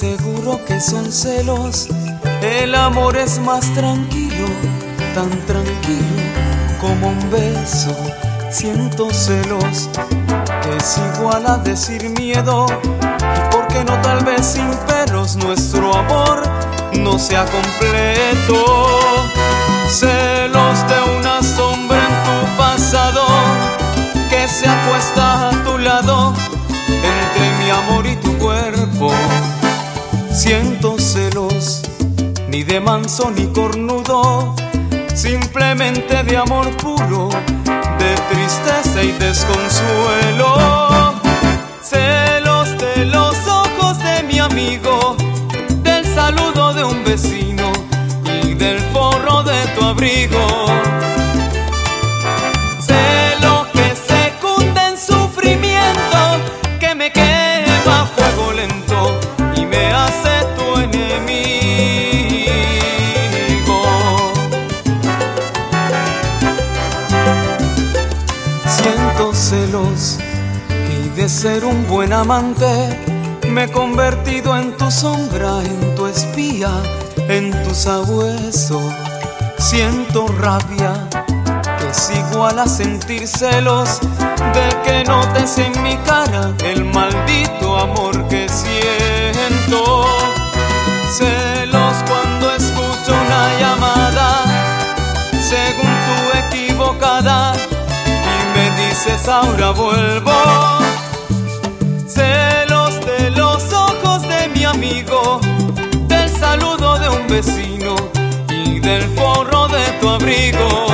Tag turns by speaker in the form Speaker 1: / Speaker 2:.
Speaker 1: Seguro que son celos, el amor es más tranquilo, tan tranquilo como un beso. Siento celos, es igual a decir miedo. Y por qué no tal vez sin pelos nuestro amor no sea completo. Celos de una sombra en tu pasado que se acuesta Siento celos, ni de manso ni cornudo, simplemente de amor puro, de tristeza y desconsuelo. Celos de los ojos de mi amigo, del saludo de un vecino y del forro de tu abrigo. Siento celos y de ser un buen amante me he convertido en tu sombra, en tu espía, en tu sabueso. Siento rabia que es igual a sentir celos de que notes en mi cara el maldito amor que siento. Dices ahora vuelvo. Celos de los ojos de mi amigo, del saludo de un vecino y del forro de tu abrigo.